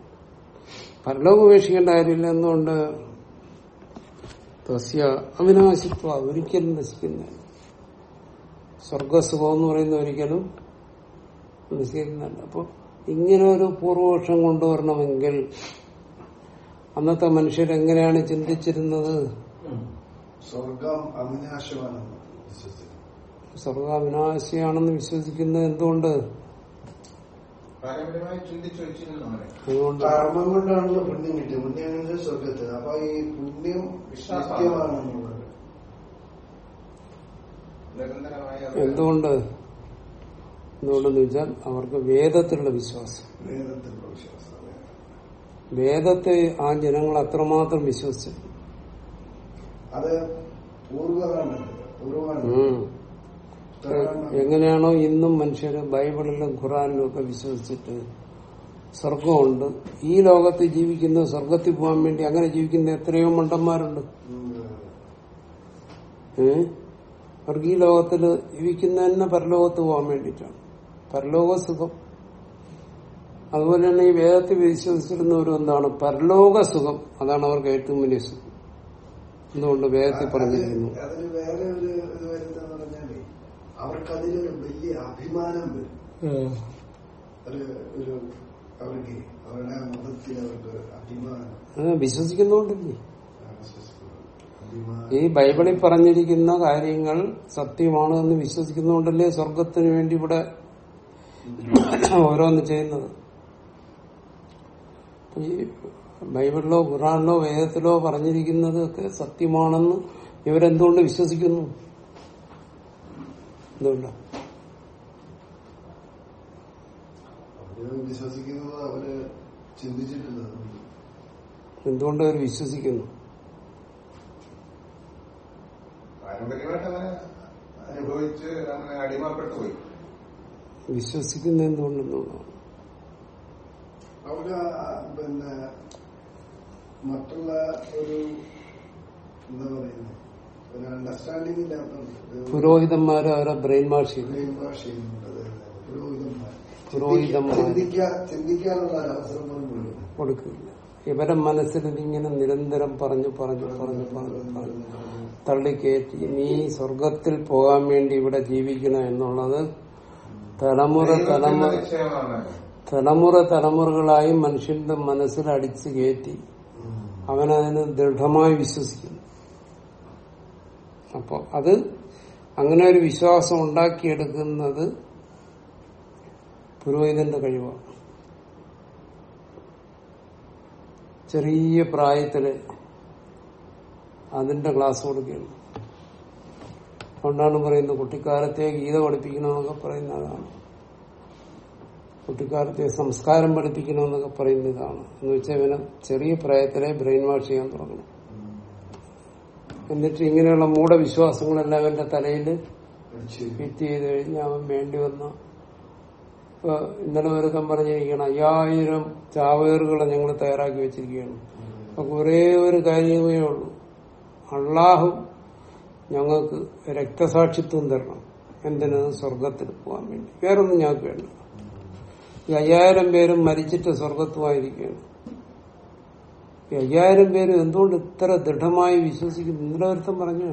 പരലോകം ഉപേക്ഷിക്കേണ്ട കാര്യമില്ല. എന്നുകൊണ്ട് തസ്യ അവിനാശിത്വ ഒരിക്കലും നശിക്കുന്ന സ്വർഗസുഖം എന്ന് പറയുന്ന ഒരിക്കലും നശിക്കുന്നില്ല. അപ്പൊ ഇങ്ങനെ ഒരു പൂർവപക്ഷം കൊണ്ടുവരണമെങ്കിൽ അന്നത്തെ മനുഷ്യരെങ്ങനെയാണ് ചിന്തിച്ചിരുന്നത്? സ്വർഗം അവിനാശമാണെന്ന് സ്വർഗ അവിനാശിയാണെന്ന് വിശ്വസിക്കുന്നത് എന്തുകൊണ്ട്? കർമ്മം കൊണ്ടാണല്ലോ പുണ്യം കിട്ടിയത്. പുണ്യം കൊണ്ട് സ്വർഗത്തിൽ അപ്പൊ ഈ പുണ്യം വിശ്വാസമാണ്. എന്തുകൊണ്ട്? എന്തുകൊണ്ടെന്ന് വെച്ചാൽ അവർക്ക് വേദത്തിലുള്ള വിശ്വാസം. വേദത്തിലുള്ള വിശ്വാസം. വേദത്തെ ആ ജനങ്ങൾ അത്രമാത്രം വിശ്വസിച്ചു. അത് എങ്ങനെയാണോ ഇന്നും മനുഷ്യര് ബൈബിളിലും ഖുറാനിലും ഒക്കെ വിശ്വസിച്ചിട്ട് സ്വർഗമുണ്ട് ഈ ലോകത്ത് ജീവിക്കുന്ന സ്വർഗത്തിൽ പോകാൻ വേണ്ടി അങ്ങനെ ജീവിക്കുന്ന എത്രയോ മണ്ടന്മാരുണ്ട്. ഏഹ് അവർക്ക് ഈ ലോകത്തിൽ ജീവിക്കുന്ന തന്നെ പരലോകത്ത് പോകാൻ വേണ്ടിട്ടാണ് പരലോക സുഖം. അതുപോലെ തന്നെ ഈ വേദത്തിൽ വിശ്വസിച്ചിരുന്നവരും എന്താണ് പരലോക സുഖം. അതാണ് അവർക്ക് ഏറ്റവും വലിയ സുഖം. എന്തുകൊണ്ട് വേദത്തിൽ പറഞ്ഞിരിക്കുന്നു? അതിന് വേറെ ഒരു ഇത് വരുന്നതെന്ന് വലിയ അഭിമാനം വരും. ഒരു ഒരു അവർക്ക് അവരുടെ മതത്തിൽ അവർക്ക് അഭിമാനം. വിശ്വസിക്കുന്നോണ്ടല്ലേ? ഈ ബൈബിളിൽ പറഞ്ഞിരിക്കുന്ന കാര്യങ്ങൾ സത്യമാണ് എന്ന് വിശ്വസിക്കുന്നോണ്ടല്ലേ സ്വർഗത്തിന് വേണ്ടി ഇവിടെ ഓരോന്ന് ചെയ്യുന്നത്? ഈ ബൈബിളിലോ ഖുറാനിലോ വേദത്തിലോ പറഞ്ഞിരിക്കുന്നത് ഒക്കെ സത്യമാണെന്ന് ഇവരെന്തുകൊണ്ട് വിശ്വസിക്കുന്നു? എന്തുകൊണ്ട്. എന്തുകൊണ്ട് അവർ വിശ്വസിക്കുന്നു? വിശ്വസിക്കുന്ന എന്തുകൊണ്ടെന്നുള്ളതാണ് അവർ ആ, പിന്നെ മറ്റുള്ള ഒരു എന്താ പറയുന്നത് ഒരു അണ്ടർസ്റ്റാൻഡിംഗ് ഇല്ലാത്തതുണ്ട്. പുരോഹിതന്മാരെ അവരെ ബ്രെയിൻ വാഷ് ചെയ്തു. ബ്രെയിൻ വാഷ് ചെയ്യുന്നുണ്ട്. അതെ, അതെ. പുരോഹിതന്മാർ പുരോഹിതന്മാർ. ചിന്തിക്കാൻ ചിന്തിക്കാനുള്ള അവസരം. കൊടുക്കില്ല. ഇവരെ മനസ്സിൽ ഇങ്ങനെ നിരന്തരം പറഞ്ഞു പറഞ്ഞു പറഞ്ഞു പറഞ്ഞു പറഞ്ഞു തള്ളിക്കയറ്റി നീ സ്വർഗത്തിൽ പോകാൻ വേണ്ടി ഇവിടെ ജീവിക്കണം എന്നുള്ളത് തലമുറ തലമുറ തലമുറ തലമുറകളായി മനുഷ്യന്റെ മനസ്സിൽ അടിച്ചു കയറ്റി അവനതിന് ദൃഢമായി വിശ്വസിക്കുന്നു. അപ്പൊ അത് അങ്ങനെ ഒരു വിശ്വാസം ഉണ്ടാക്കിയെടുക്കുന്നത് പുരോഹിതന്റെ കഴിവാണ്. ചെറിയ പ്രായത്തിൽ അതിന്റെ ക്ലാസ് കൊടുക്കുകയാണ്. അതുകൊണ്ടാണ് പറയുന്നത് കുട്ടിക്കാലത്തെ ഗീത പഠിപ്പിക്കണമെന്നൊക്കെ പറയുന്ന അതാണ്. കുട്ടിക്കാലത്തെ സംസ്കാരം പഠിപ്പിക്കണമെന്നൊക്കെ പറയുന്ന ഇതാണ് എന്ന് വെച്ചാൽ ഇവനെ ചെറിയ പ്രായത്തിലെ ബ്രെയിൻ വാഷ് ചെയ്യാൻ തുടങ്ങണം എന്നിട്ട് ഇങ്ങനെയുള്ള മൂഢവിശ്വാസങ്ങളെല്ലാം അവന്റെ തലയിൽ ഫിറ്റ് ചെയ്ത് കഴിഞ്ഞ് അവൻ വേണ്ടി വന്ന ഇപ്പൊ ഇന്നലെ ഒരുക്കം പറഞ്ഞിരിക്കണം അയ്യായിരം ചാവേറുകളെ ഞങ്ങൾ തയ്യാറാക്കി വെച്ചിരിക്കുകയാണ്. അപ്പൊ കുറേ ഒരു കാര്യമേ ഉള്ളൂ. അള്ളാഹു ഞങ്ങൾക്ക് രക്തസാക്ഷിത്വം തരണം. എന്തിനു? സ്വർഗത്തിൽ പോകാൻ വേണ്ടി. വേറൊന്നും ഞങ്ങൾക്ക് വേണ്ട. ഈ അയ്യായിരം പേരും മരിച്ചിട്ട് സ്വർഗത്വമായിരിക്കുകയാണ് ഈ അയ്യായിരം പേരും എന്തുകൊണ്ട് ഇത്ര ദൃഢമായി വിശ്വസിക്കുന്നു? ഇന്ദ്രവരുത്തം പറഞ്ഞു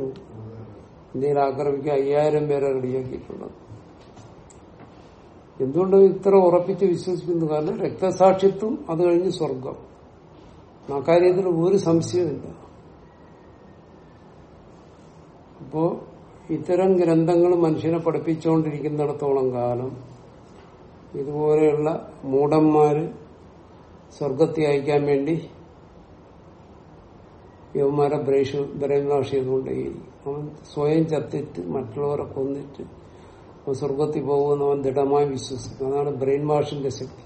ഇന്ത്യയിൽ ആക്രമിക്കാൻ അയ്യായിരം പേരെ റെഡിയാക്കിയിട്ടുള്ളത്. എന്തുകൊണ്ട് ഇത്ര ഉറപ്പിച്ച് വിശ്വസിക്കുന്നു? കാരണം രക്തസാക്ഷിത്വം അത് കഴിഞ്ഞ് സ്വർഗം. ആ കാര്യത്തിൽ ഒരു സംശയമില്ല അപ്പോ ഇത്തരം ഗ്രന്ഥങ്ങൾ മനുഷ്യനെ പഠിപ്പിച്ചുകൊണ്ടിരിക്കുന്നിടത്തോളം കാലം ഇതുപോലെയുള്ള മൂടന്മാര് സ്വർഗത്തി അയക്കാൻ വേണ്ടി യവന്മാരെ ബ്രേഷ് ചെയ്തുകൊണ്ടേയിരിക്കും അവൻ സ്വയം ചത്തിട്ട് മറ്റുള്ളവരെ കൊന്നിട്ട് സ്വർഗത്തിൽ പോകുമെന്ന് അവൻ ദൃഢമായി വിശ്വസിക്കും അതാണ് ബ്രെയിൻ വാഷിന്റെ ശക്തി.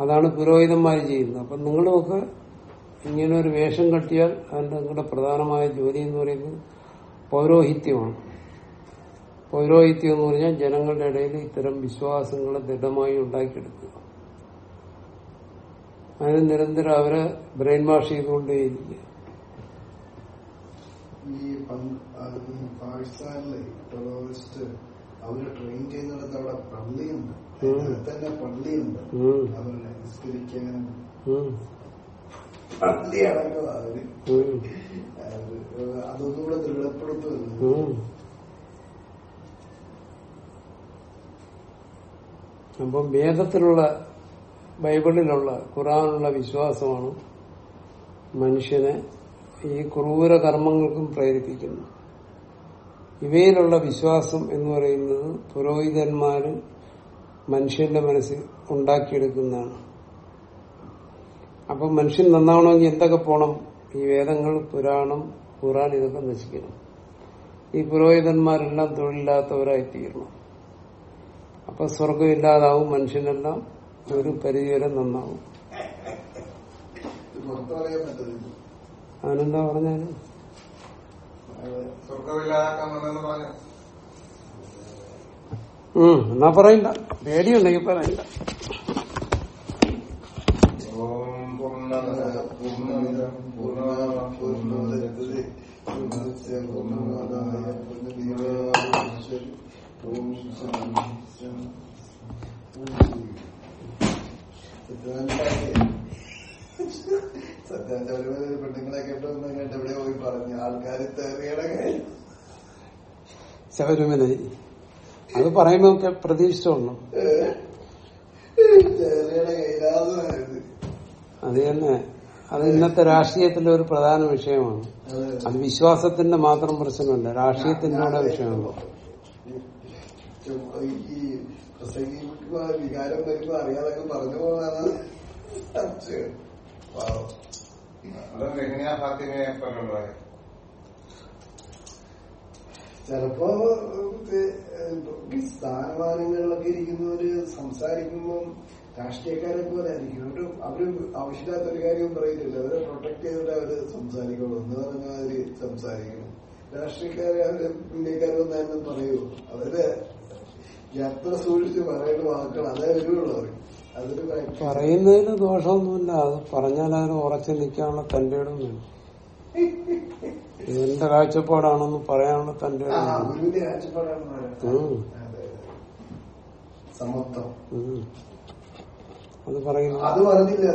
അതാണ് പുരോഹിതന്മാർ ചെയ്യുന്നത്. അപ്പൊ നിങ്ങളുമൊക്കെ ഇങ്ങനെ ഒരു വേഷം കെട്ടിയാൽ അതിന്റെ നിങ്ങളുടെ പ്രധാനമായ ജോലി എന്ന് പറയുന്നത് പൗരോഹിത്യമാണ്. പൗരോഹിത്യം എന്ന് പറഞ്ഞാൽ ജനങ്ങളുടെ ഇടയിൽ ഇത്തരം വിശ്വാസങ്ങളെ ദൃഢമായി ഉണ്ടാക്കിയെടുക്കുക. അതിന് നിരന്തരം അവരെ ബ്രെയിൻ വാഷ് ചെയ്തുകൊണ്ടേയിരിക്കുക. ഈ പാകിസ്ഥാനിലെ ടെററിസ്റ്റ് അവർ ട്രെയിൻ ചെയ്യുന്നിടത്ത് അവിടെ പള്ളിയുണ്ട്. തന്നെ പള്ളിയുണ്ട്. അവരെ നിസ്കരിക്കാനും ഉം. പള്ളി അടക്കം അവർ. അതൊന്നുകൂടെ അത് അതൊന്നും കൂടെ ദൃഢപ്പെടുത്തുന്നു അപ്പം വേദത്തിലുള്ള ബൈബിളിലുള്ള ഖുറാനുള്ള വിശ്വാസമാണ് മനുഷ്യനെ ഈ ക്രൂര കർമ്മങ്ങൾക്കും പ്രേരിപ്പിക്കുന്നു ഇവയിലുള്ള വിശ്വാസം എന്ന് പറയുന്നത് പുരോഹിതന്മാര് മനുഷ്യന്റെ മനസ്സിൽ ഉണ്ടാക്കിയെടുക്കുന്നതാണ്. അപ്പം മനുഷ്യൻ നന്നാവണമെങ്കിൽ എന്തൊക്കെ പോണം? ഈ വേദങ്ങൾ പുരാണം ഖുറാൻ ഇതൊക്കെ നശിക്കണം. ഈ പുരോഹിതന്മാരെല്ലാം തൊഴിലില്ലാത്തവരായി തീരണം അപ്പൊ സ്വർഗമില്ലാതാവും മനുഷ്യനെല്ലാം ഒരു പരിധിവരെ നന്നാവും. അവനെന്താ പറഞ്ഞാൽ എന്നാ പറയണ്ട പേടിയുണ്ടെങ്കിൽ പറയണ്ട ഓം സത്യാനന്ദാചാര്യ ഒരു പെണ്ണുങ്ങളെ കേട്ടൊന്നും കേട്ട് എവിടെ പോയി പറഞ്ഞു. ആൾക്കാർ ശബരിമല. അത് പറയുമ്പോ പ്രതീക്ഷിച്ചോളൂ അത് തന്നെ. അത് ഇന്നത്തെ രാഷ്ട്രീയത്തിന്റെ ഒരു പ്രധാന വിഷയമാണ്. അത് വിശ്വാസത്തിന്റെ മാത്രം പ്രശ്നമല്ല രാഷ്ട്രീയത്തിന്റെ കൂടെ ഈ പ്രസംഗിക്കുമ്പോ വികാരം വരുമ്പോ അറിയാതെ പറഞ്ഞു പോകുന്നതാണ് സംശയം. എങ്ങനെയാ ഫാത്തിമയെ ചിലപ്പോ ഈ സ്ഥാനമാനങ്ങളിലൊക്കെ ഇരിക്കുന്നവര് സംസാരിക്കുമ്പോൾ രാഷ്ട്രീയക്കാരെ പോലെ ആയിരിക്കും. അവർ അവർ ആവശ്യമില്ലാത്തൊരു കാര്യവും പറയത്തില്ല. അവരെ പ്രൊട്ടക്ട് ചെയ്തിട്ട് അവർ സംസാരിക്കുള്ളൂ. എന്ന് പറഞ്ഞാൽ അവർ സംസാരിക്കണം രാഷ്ട്രീയക്കാരെ അവർ ഇന്ത്യക്കാരൊന്നും പറയൂ. അവർ എത്ര സൂക്ഷിച്ച് പറയേണ്ട വാക്കുകൾ അതേ വരുള്ളൂ. അതൊരു. പറയുന്നതിന് ദോഷമൊന്നുമില്ല. അത് പറഞ്ഞാൽ അതിന് ഉറച്ചു നിൽക്കാനുള്ള തന്റെ ഇടം വേണം ഇതെന്റെ കാഴ്ചപ്പാടാണെന്ന് പറയാനുള്ള തന്റെ. അതെ, പറയുന്നു അത് പറഞ്ഞില്ല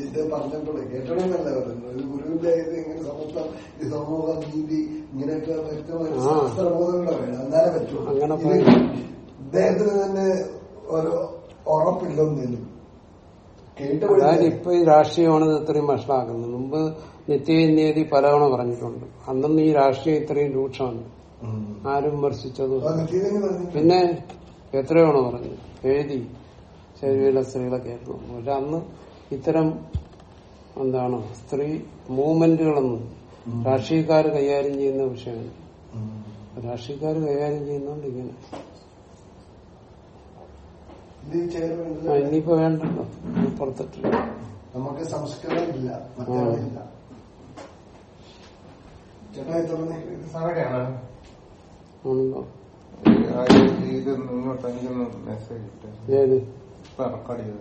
ഇത് പറഞ്ഞപ്പോഴേ കേട്ടണമെന്നല്ല പറയുന്നത് ഒരു ഗുരുവിന്റെ ഇത് ഇങ്ങനെ സമത്വം ഈ സമൂഹ നീതി ഇങ്ങനെയൊക്കെ വ്യക്തമായ. ശാസ്ത്രബോധങ്ങളെ വേണം എന്നാലേ പറ്റുള്ളൂ അങ്ങനെ ഇദ്ദേഹത്തിന് തന്നെ ഒരു ഉറപ്പില്ലെന്നും അതായത് ഇപ്പൊ ഈ രാഷ്ട്രീയമാണ് ഇത് ഇത്രയും വഷളാക്കുന്നത്. മുമ്പ് നിത്യനിയതി പലവണ പറഞ്ഞിട്ടുണ്ട്. അന്നൊന്നും ഈ രാഷ്ട്രീയം ഇത്രയും രൂക്ഷമാണ്. ആരും വിമർശിച്ചത് പിന്നെ എത്രയാണോ പറഞ്ഞു. എഴുതി ശരീരമുള്ള സ്ത്രീകളൊക്കെ ആയിരുന്നു. പക്ഷെ അന്ന് ഇത്തരം എന്താണ് സ്ത്രീ മൂവ്മെന്റുകളൊന്നും രാഷ്ട്രീയക്കാർ കൈകാര്യം ചെയ്യുന്ന വിഷയമാണ്. രാഷ്ട്രീയക്കാർ കൈകാര്യം ചെയ്യുന്നോണ്ട് ഇങ്ങനെ ഇനിയിപ്പോ വേണ്ടല്ലോ. പുറത്തിട്ടില്ല. നമുക്ക് സംസ്കൃതം ഇല്ല മറ്റൊന്നില്ല ചേട്ടാ എത്ര ഇത് സമയമാണ് ആണല്ലോ. ഇത് ഇങ്ങോട്ട് എനിക്കൊന്ന് മെസ്സേജ് ഇട്ട്. ഇപ്പൊ റെക്കോർഡ് ചെയ്ത്